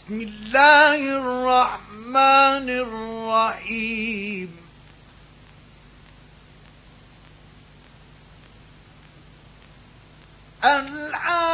بسم الله الرحمن الرحيم. الآن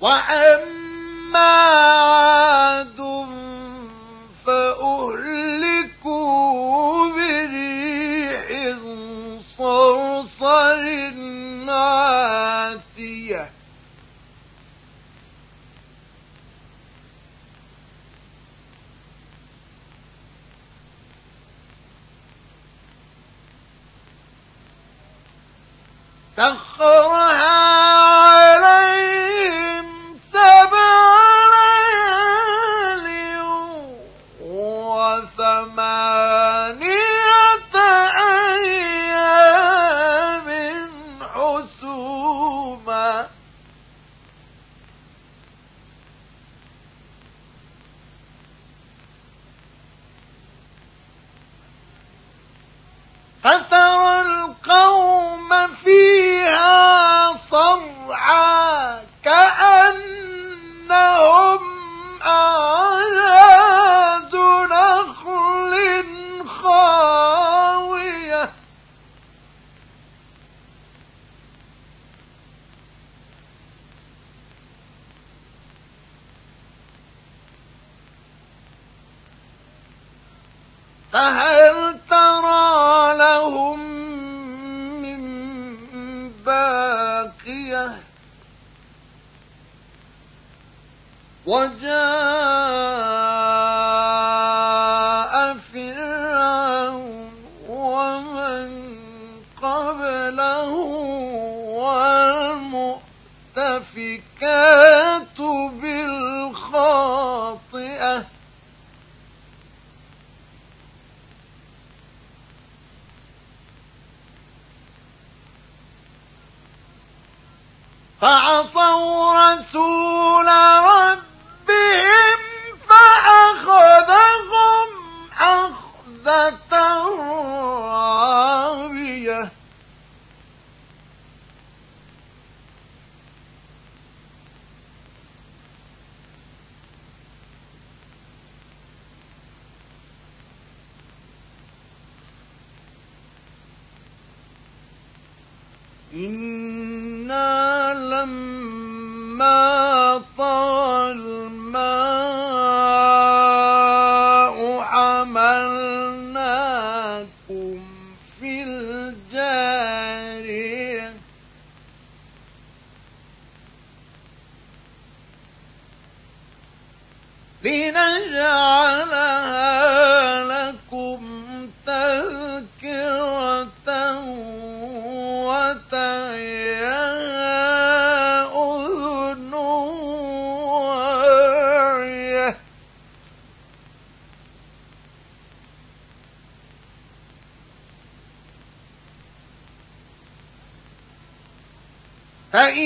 وأما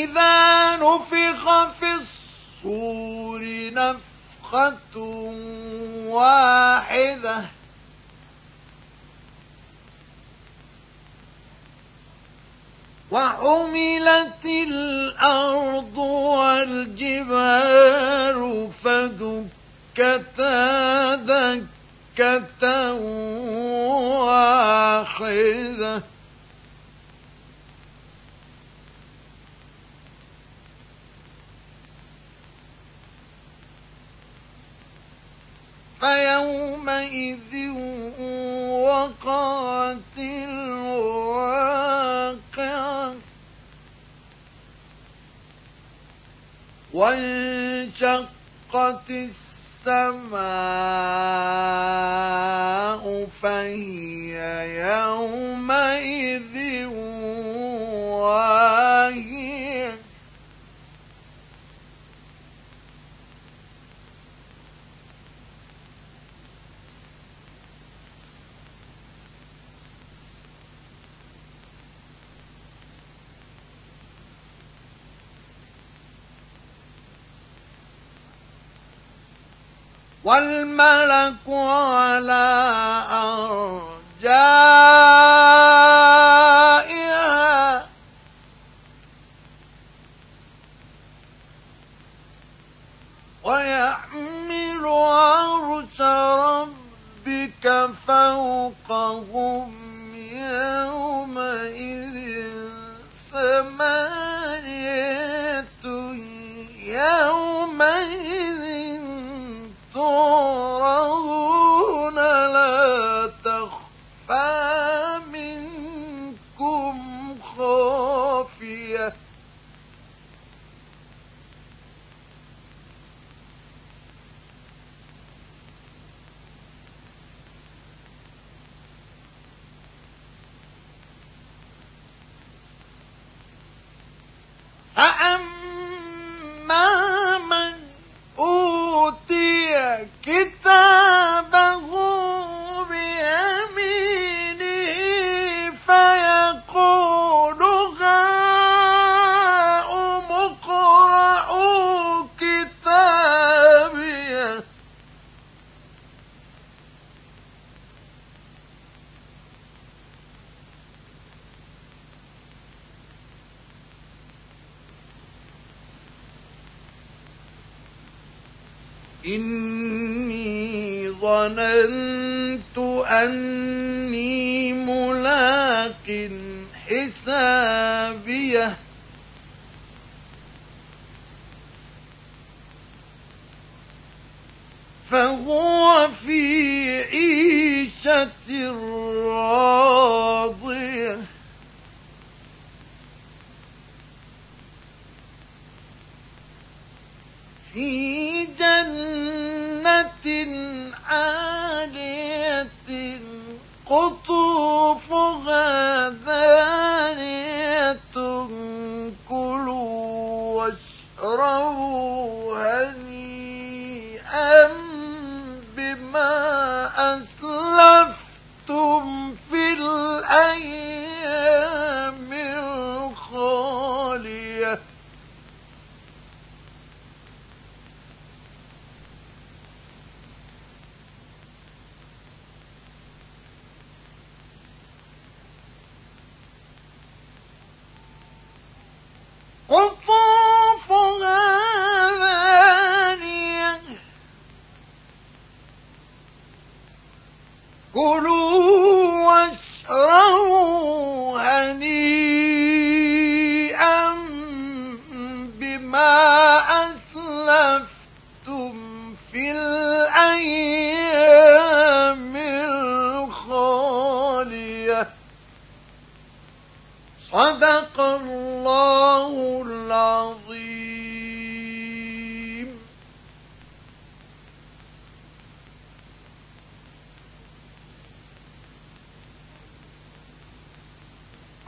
فإذا نفخ في الصور نفخة واحدة. وحملت الأرض والجبال فدكتا دكة واحدة. فيومئذ وقعت الواقعة. وانشقت السماء فهي يومئذ واهية. والملك على أرجائها. ويحمل عرش ربك فوقهم فأما من أوتي كتابه ملاق حسابية. فهو في عيشة راضية. في قطوفها دانية كلوا واشربوا هنيئا بما أسلفتم في الأيام. قطوفها كلوا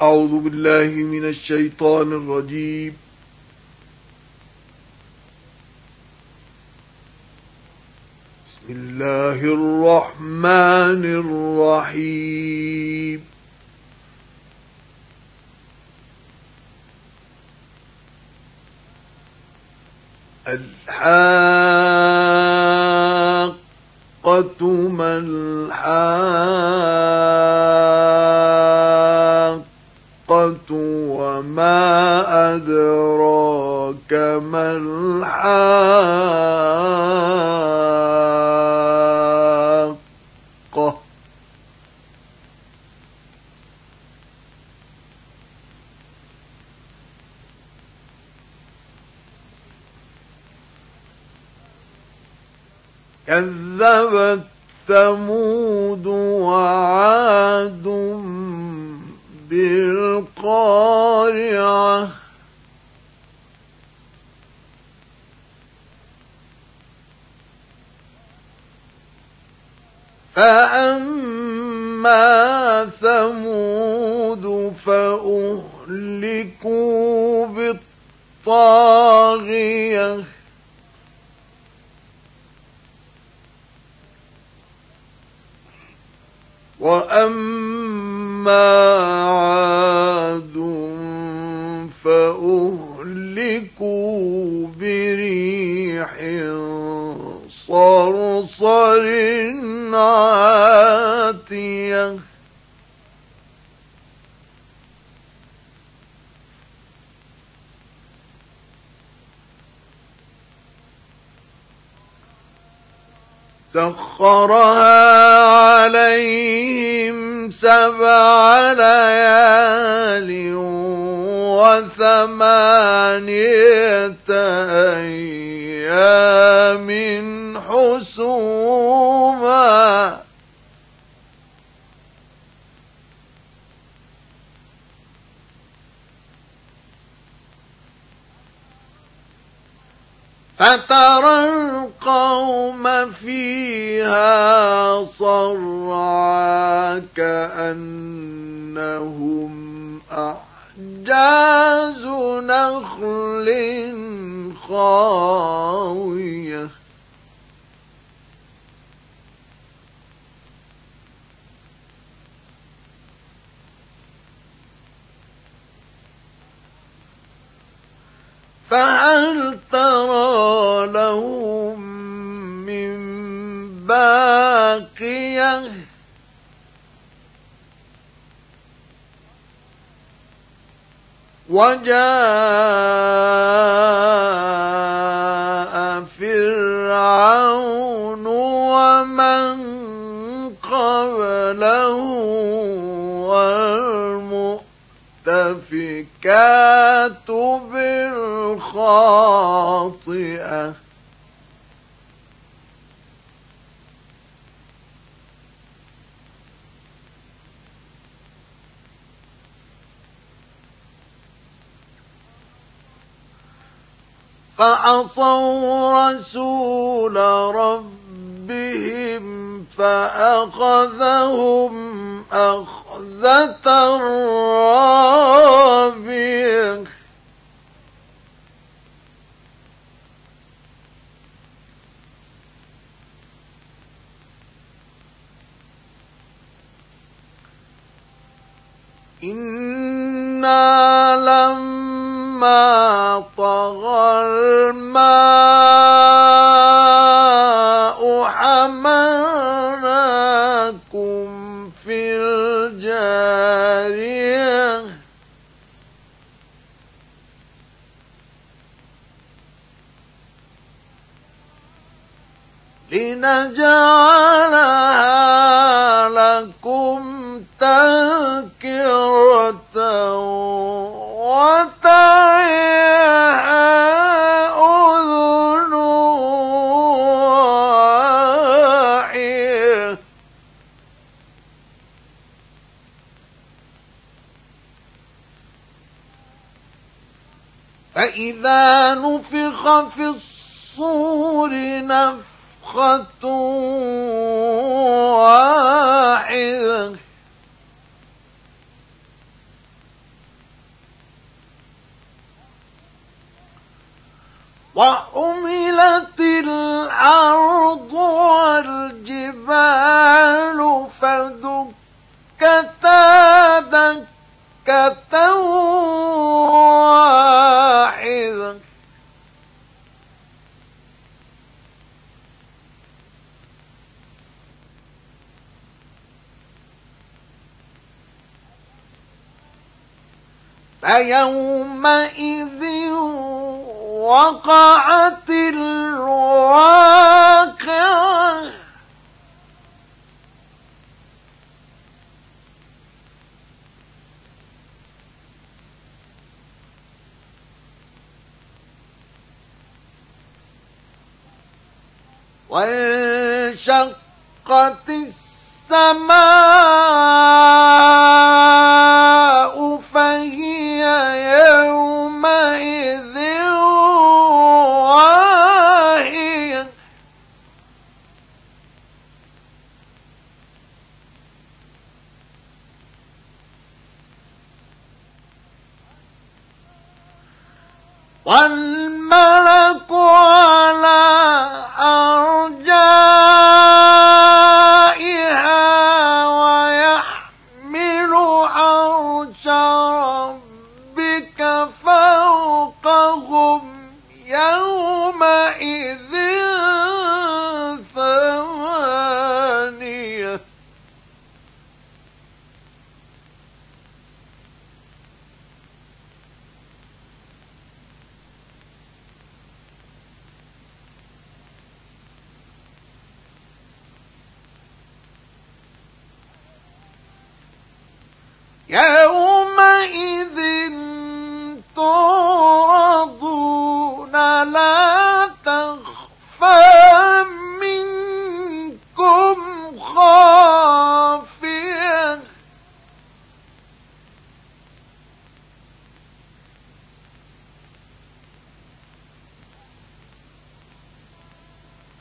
أعوذ بالله من الشيطان الرجيم. بسم الله الرحمن الرحيم. الحاقة ما الحاقة وما أدراك ما الحاقة؟ كذبت ثمود وعاد بالقارعة فأما ثمود فأهلكوا بالطاغية وأما عاد فأهلكوا بريح صرصر عاتيه سخرها عليهم سبع ليال وثمانية أيام حسوما. فترى القوم فيها صرعا كأنهم أعجاز نخل خاوية. فهل ترى وجاء فرعون ومن قبله والمؤتفكات بالخاطئة. فعصوا رسول ربهم فأخذهم أخذة رابية. إنا لما طغى الماء حملناكم في الجارية. لنجعلها فإذا نفخ في الصور نفخة واحدة وحملت الأرض والجبال فدكتا دكة واحدة فيومئذ وقعت الواقعة. وانشقت السماء.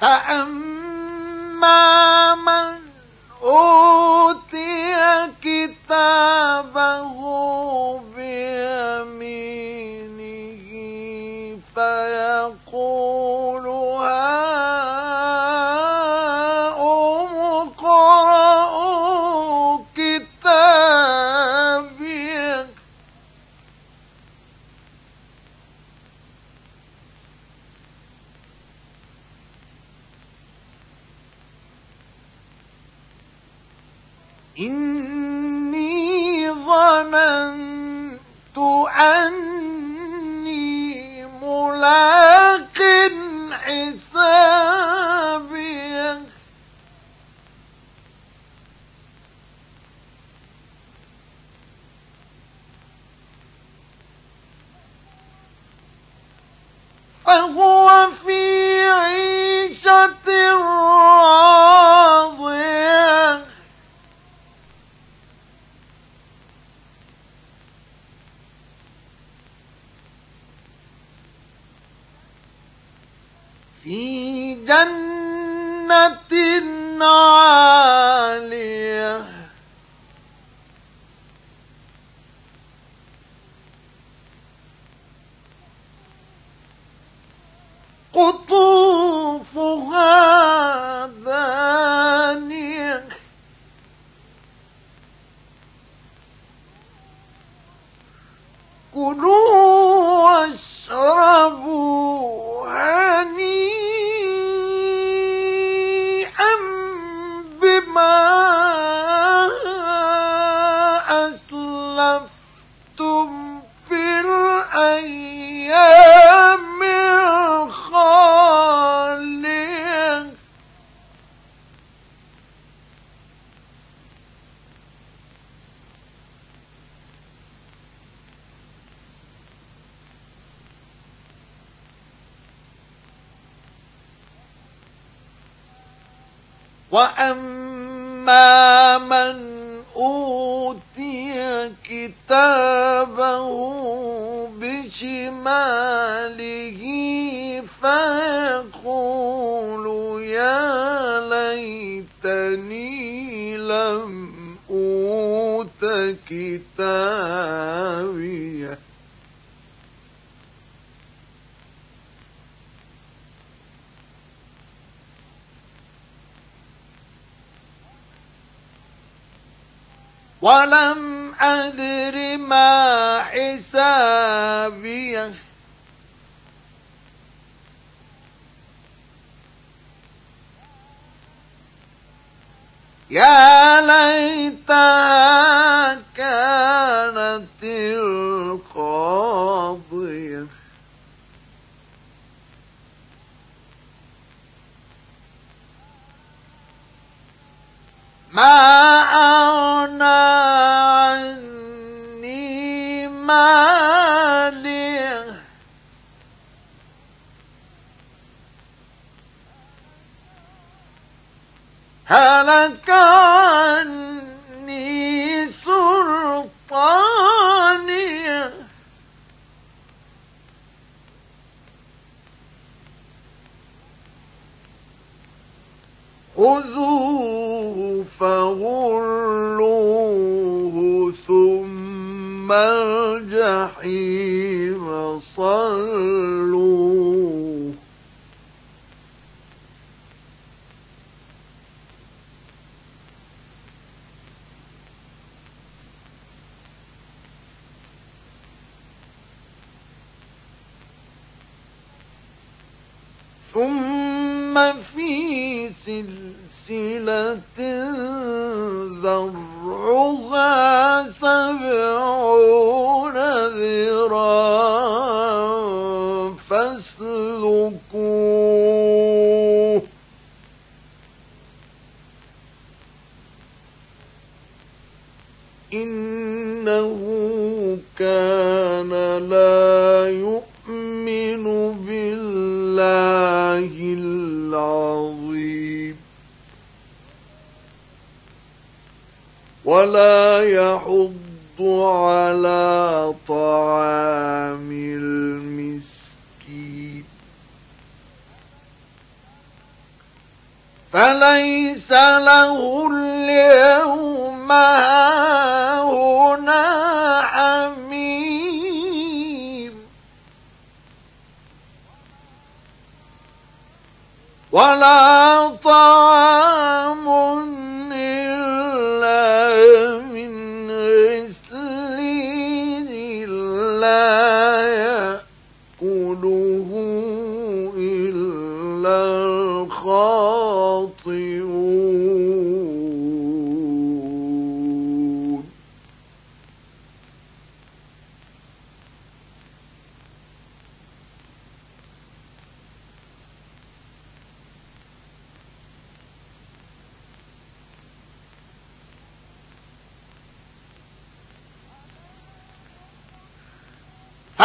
فأما من أوتي كتابه فهو في عيشة راضية. في جنة عالية. كتابيه ولم أدر ما حسابية. يا ليتها ما أغنى عني ماله هلك عني ثم الجحيم صلوه فاسلكوه إنه كان لا يؤمن بالله العظيم. ولا يحض على طعام المسكين فليس له اليوم هاهنا حميم. ولا طعام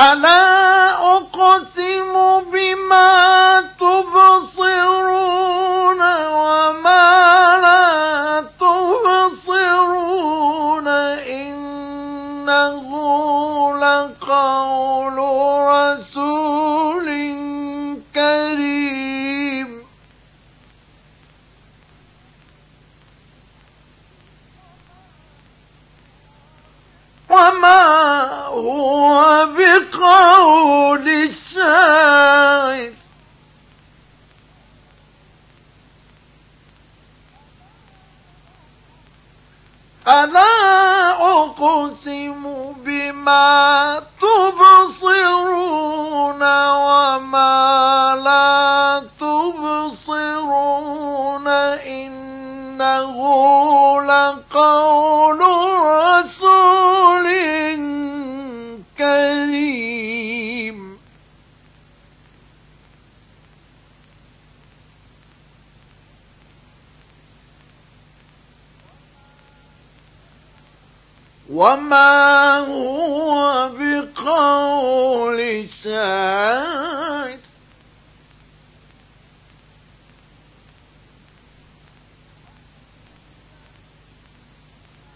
فلا شاعر فلا أقسم بما تبصرون وما لا تبصرون إنه وما هو بقول شاعر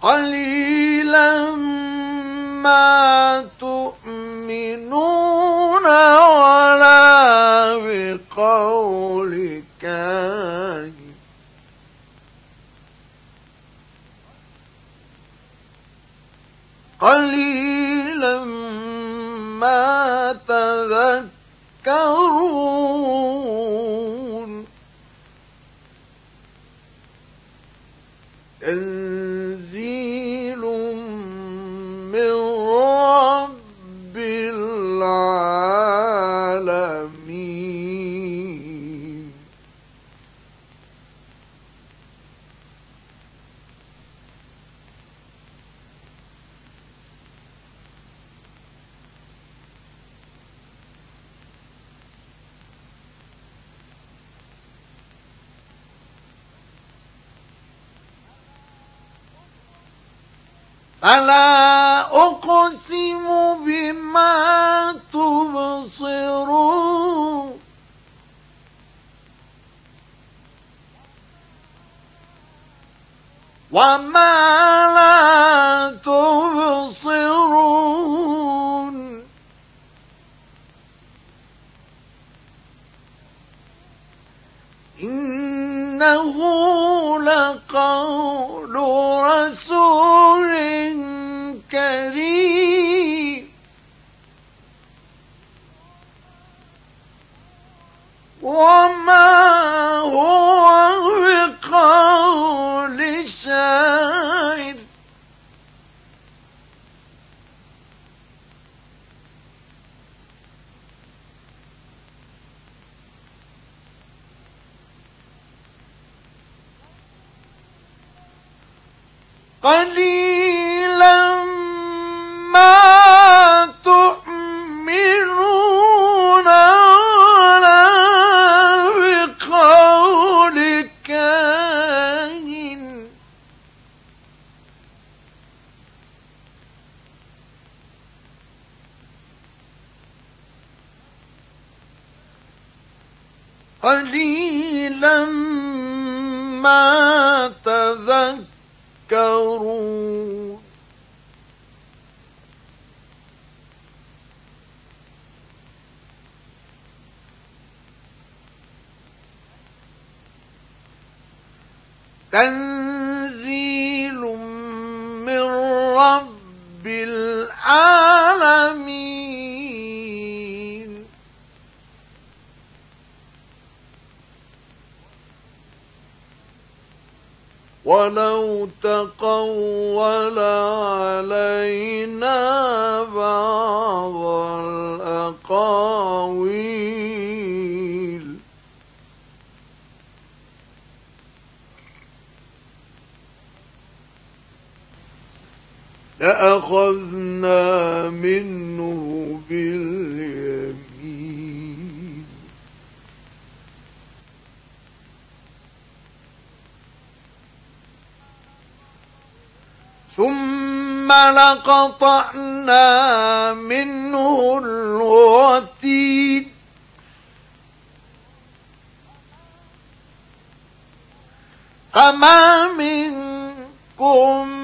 قليلا ما تؤمنون ولا بقول كاهن قليلا ما تذكرون تنزيل من رب العالمين فلا أقسم بما تبصرون وما وما هو بقول شاعر قليل تنزيل من رب العالمين. ولو تقول علينا بعض الأقاويل لأخذنا منه باليمين ثم لقطعنا منه الوتين فما منكم من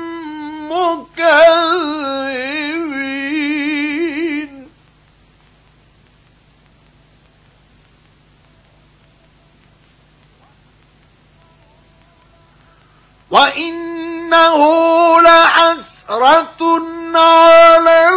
مكذبين وإنه لحسرة على